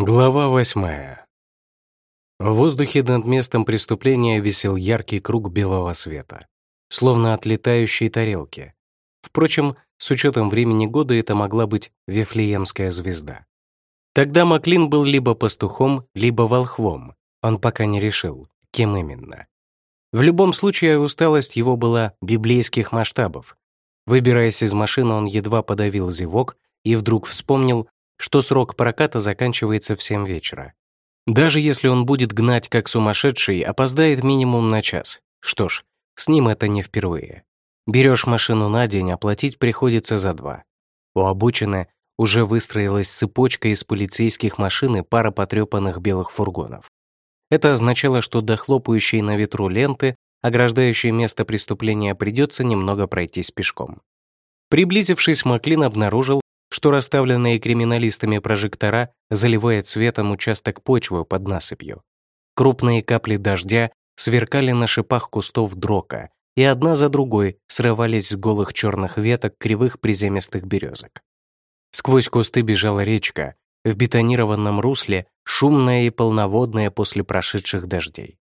Глава восьмая. В воздухе над местом преступления висел яркий круг белого света, словно от летающей тарелки. Впрочем, с учетом времени года это могла быть Вифлеемская звезда. Тогда Маклин был либо пастухом, либо волхвом. Он пока не решил, кем именно. В любом случае, усталость его была библейских масштабов. Выбираясь из машины, он едва подавил зевок и вдруг вспомнил, что срок проката заканчивается в 7 вечера. Даже если он будет гнать как сумасшедший, опоздает минимум на час. Что ж, с ним это не впервые. Берешь машину на день, оплатить приходится за два. У обочины уже выстроилась цепочка из полицейских машин и пара потрепанных белых фургонов. Это означало, что до хлопающей на ветру ленты, ограждающей место преступления, придется немного пройтись пешком. Приблизившись, Маклин обнаружил, что расставленные криминалистами прожектора заливает светом участок почвы под насыпью. Крупные капли дождя сверкали на шипах кустов дрока и одна за другой срывались с голых черных веток кривых приземистых березок. Сквозь кусты бежала речка, в бетонированном русле, шумная и полноводная после прошедших дождей.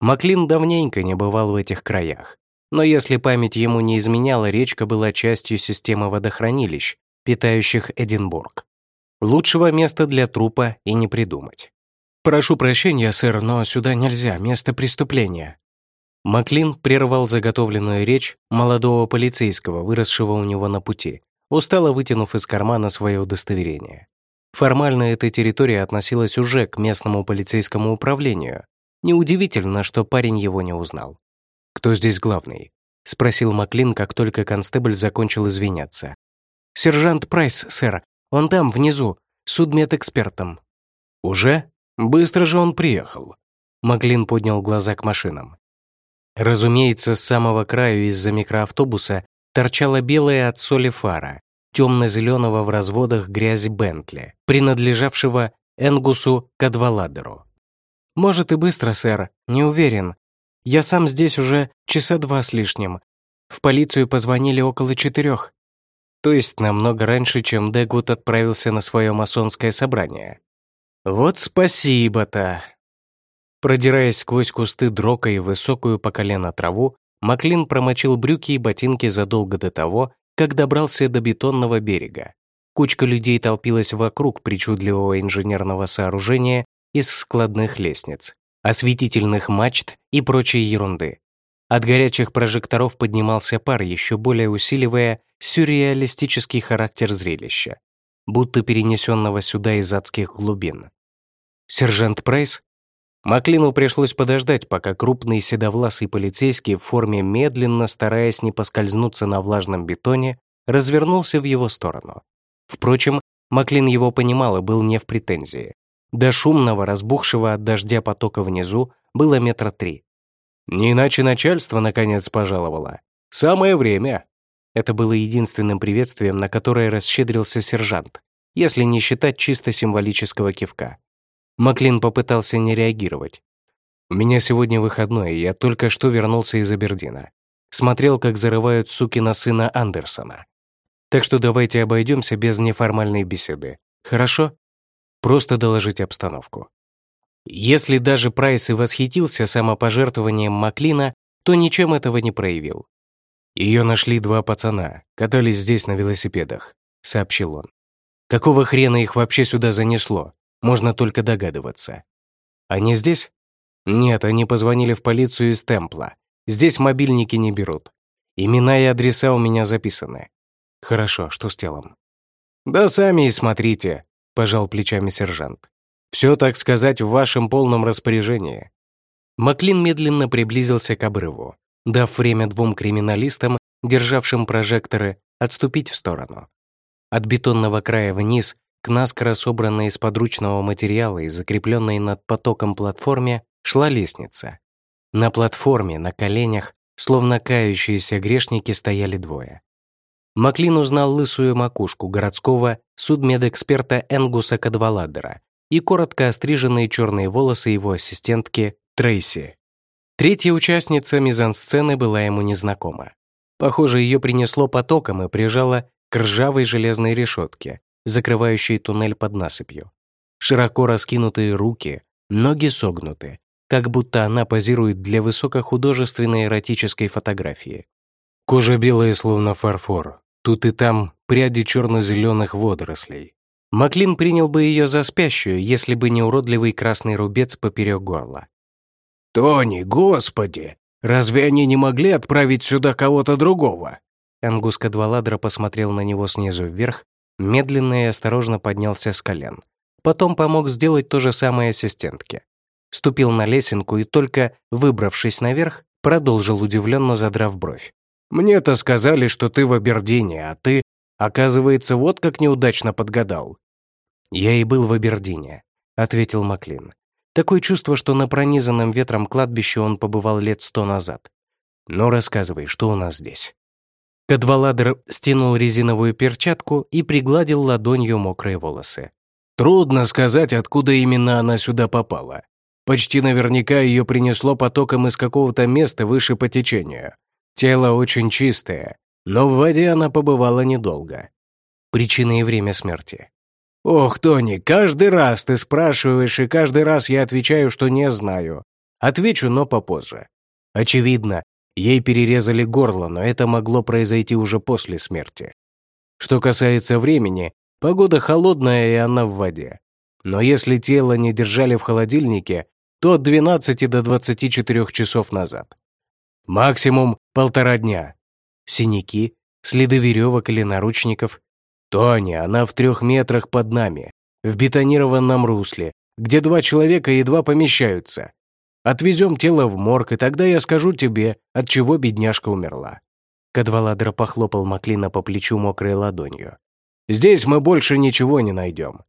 Маклин давненько не бывал в этих краях, но если память ему не изменяла, речка была частью системы водохранилищ, питающих Эдинбург. Лучшего места для трупа и не придумать. «Прошу прощения, сэр, но сюда нельзя, место преступления». Маклин прервал заготовленную речь молодого полицейского, выросшего у него на пути, устало вытянув из кармана свое удостоверение. Формально эта территория относилась уже к местному полицейскому управлению. Неудивительно, что парень его не узнал. «Кто здесь главный?» — спросил Маклин, как только констебль закончил извиняться. «Сержант Прайс, сэр. Он там, внизу, судмедэкспертом». «Уже? Быстро же он приехал». Маклин поднял глаза к машинам. Разумеется, с самого краю из-за микроавтобуса торчала белая от соли фара, темно-зеленого в разводах грязи Бентли, принадлежавшего Энгусу Кадваладеру. «Может и быстро, сэр, не уверен. Я сам здесь уже часа два с лишним. В полицию позвонили около четырех то есть намного раньше, чем Дегут отправился на свое масонское собрание. Вот спасибо-то. Продираясь сквозь кусты дрока и высокую по колено траву, Маклин промочил брюки и ботинки задолго до того, как добрался до бетонного берега. Кучка людей толпилась вокруг причудливого инженерного сооружения из складных лестниц, осветительных мачт и прочей ерунды. От горячих прожекторов поднимался пар, еще более усиливая сюрреалистический характер зрелища, будто перенесенного сюда из адских глубин. Сержант Прайс? Маклину пришлось подождать, пока крупный седовласый полицейский в форме медленно, стараясь не поскользнуться на влажном бетоне, развернулся в его сторону. Впрочем, Маклин его понимал и был не в претензии. До шумного, разбухшего от дождя потока внизу было метра три. Не иначе начальство наконец пожаловало. Самое время. Это было единственным приветствием, на которое расщедрился сержант, если не считать чисто символического кивка. Маклин попытался не реагировать. «У меня сегодня выходной, я только что вернулся из Абердина. Смотрел, как зарывают сукина сына Андерсона. Так что давайте обойдемся без неформальной беседы. Хорошо? Просто доложить обстановку. Если даже Прайс и восхитился самопожертвованием Маклина, то ничем этого не проявил. «Ее нашли два пацана, катались здесь на велосипедах», — сообщил он. «Какого хрена их вообще сюда занесло? Можно только догадываться». «Они здесь?» «Нет, они позвонили в полицию из Темпла. Здесь мобильники не берут. Имена и адреса у меня записаны». «Хорошо, что с телом?» «Да сами и смотрите», — пожал плечами сержант. Все, так сказать, в вашем полном распоряжении». Маклин медленно приблизился к обрыву, дав время двум криминалистам, державшим прожекторы, отступить в сторону. От бетонного края вниз к наскоро собранной из подручного материала и закрепленной над потоком платформе шла лестница. На платформе, на коленях, словно кающиеся грешники, стояли двое. Маклин узнал лысую макушку городского судмедэксперта Энгуса Кадваладера и коротко остриженные черные волосы его ассистентки Трейси. Третья участница мизансцены была ему незнакома. Похоже, ее принесло потоком и прижало к ржавой железной решетке, закрывающей туннель под насыпью. широко раскинутые руки, ноги согнуты, как будто она позирует для высокохудожественной эротической фотографии. Кожа белая, словно фарфор. Тут и там пряди черно-зеленых водорослей. Маклин принял бы ее за спящую, если бы не уродливый красный рубец поперек горла. «Тони, господи! Разве они не могли отправить сюда кого-то другого?» Ангус Кадваладра посмотрел на него снизу вверх, медленно и осторожно поднялся с колен. Потом помог сделать то же самое ассистентке. Ступил на лесенку и только, выбравшись наверх, продолжил удивленно задрав бровь. «Мне-то сказали, что ты в Абердине, а ты, оказывается, вот как неудачно подгадал». «Я и был в Абердине», — ответил Маклин. Такое чувство, что на пронизанном ветром кладбище он побывал лет сто назад. «Ну, рассказывай, что у нас здесь?» Кадваладер стянул резиновую перчатку и пригладил ладонью мокрые волосы. «Трудно сказать, откуда именно она сюда попала. Почти наверняка ее принесло потоком из какого-то места выше по течению. Тело очень чистое, но в воде она побывала недолго. Причина и время смерти. «Ох, Тони, каждый раз ты спрашиваешь, и каждый раз я отвечаю, что не знаю. Отвечу, но попозже. Очевидно, ей перерезали горло, но это могло произойти уже после смерти. Что касается времени, погода холодная, и она в воде. Но если тело не держали в холодильнике, то от 12 до 24 часов назад. Максимум полтора дня. Синяки, следы веревок или наручников, «Тони, она в трех метрах под нами, в бетонированном русле, где два человека едва помещаются. Отвезем тело в морг, и тогда я скажу тебе, от чего бедняжка умерла». Кадваладра похлопал Маклина по плечу мокрой ладонью. «Здесь мы больше ничего не найдем».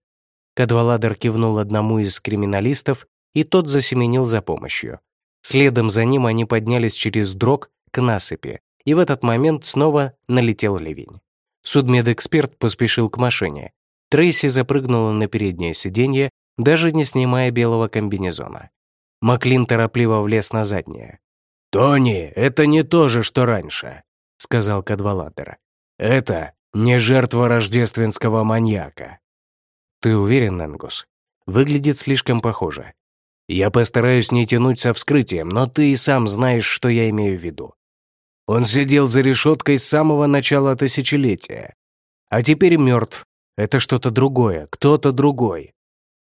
Кадваладер кивнул одному из криминалистов, и тот засеменил за помощью. Следом за ним они поднялись через дрог к насыпи, и в этот момент снова налетел ливень. Судмедэксперт поспешил к машине. Трейси запрыгнула на переднее сиденье, даже не снимая белого комбинезона. Маклин торопливо влез на заднее. «Тони, это не то же, что раньше», — сказал Кадвалатер. «Это не жертва рождественского маньяка». «Ты уверен, Энгус? Выглядит слишком похоже». «Я постараюсь не тянуть со вскрытием, но ты и сам знаешь, что я имею в виду. Он сидел за решеткой с самого начала тысячелетия. А теперь мертв. Это что-то другое, кто-то другой.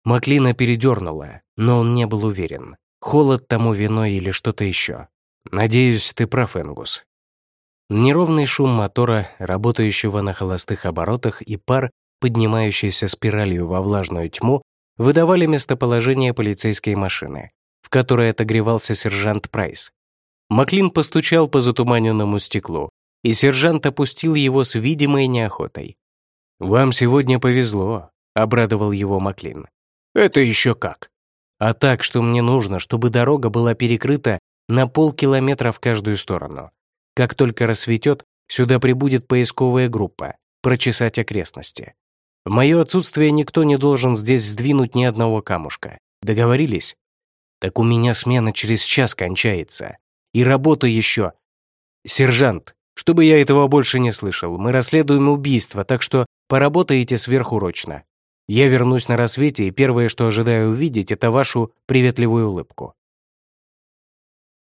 Маклина передернула, но он не был уверен. Холод тому виной или что-то еще. Надеюсь, ты прав, Энгус. Неровный шум мотора, работающего на холостых оборотах, и пар, поднимающийся спиралью во влажную тьму, выдавали местоположение полицейской машины, в которой отогревался сержант Прайс. Маклин постучал по затуманенному стеклу, и сержант опустил его с видимой неохотой. «Вам сегодня повезло», — обрадовал его Маклин. «Это еще как?» «А так, что мне нужно, чтобы дорога была перекрыта на полкилометра в каждую сторону. Как только рассветет, сюда прибудет поисковая группа, прочесать окрестности. В мое отсутствие никто не должен здесь сдвинуть ни одного камушка. Договорились? Так у меня смена через час кончается. И работа еще. Сержант, чтобы я этого больше не слышал, мы расследуем убийство, так что поработаете сверхурочно. Я вернусь на рассвете, и первое, что ожидаю увидеть, это вашу приветливую улыбку.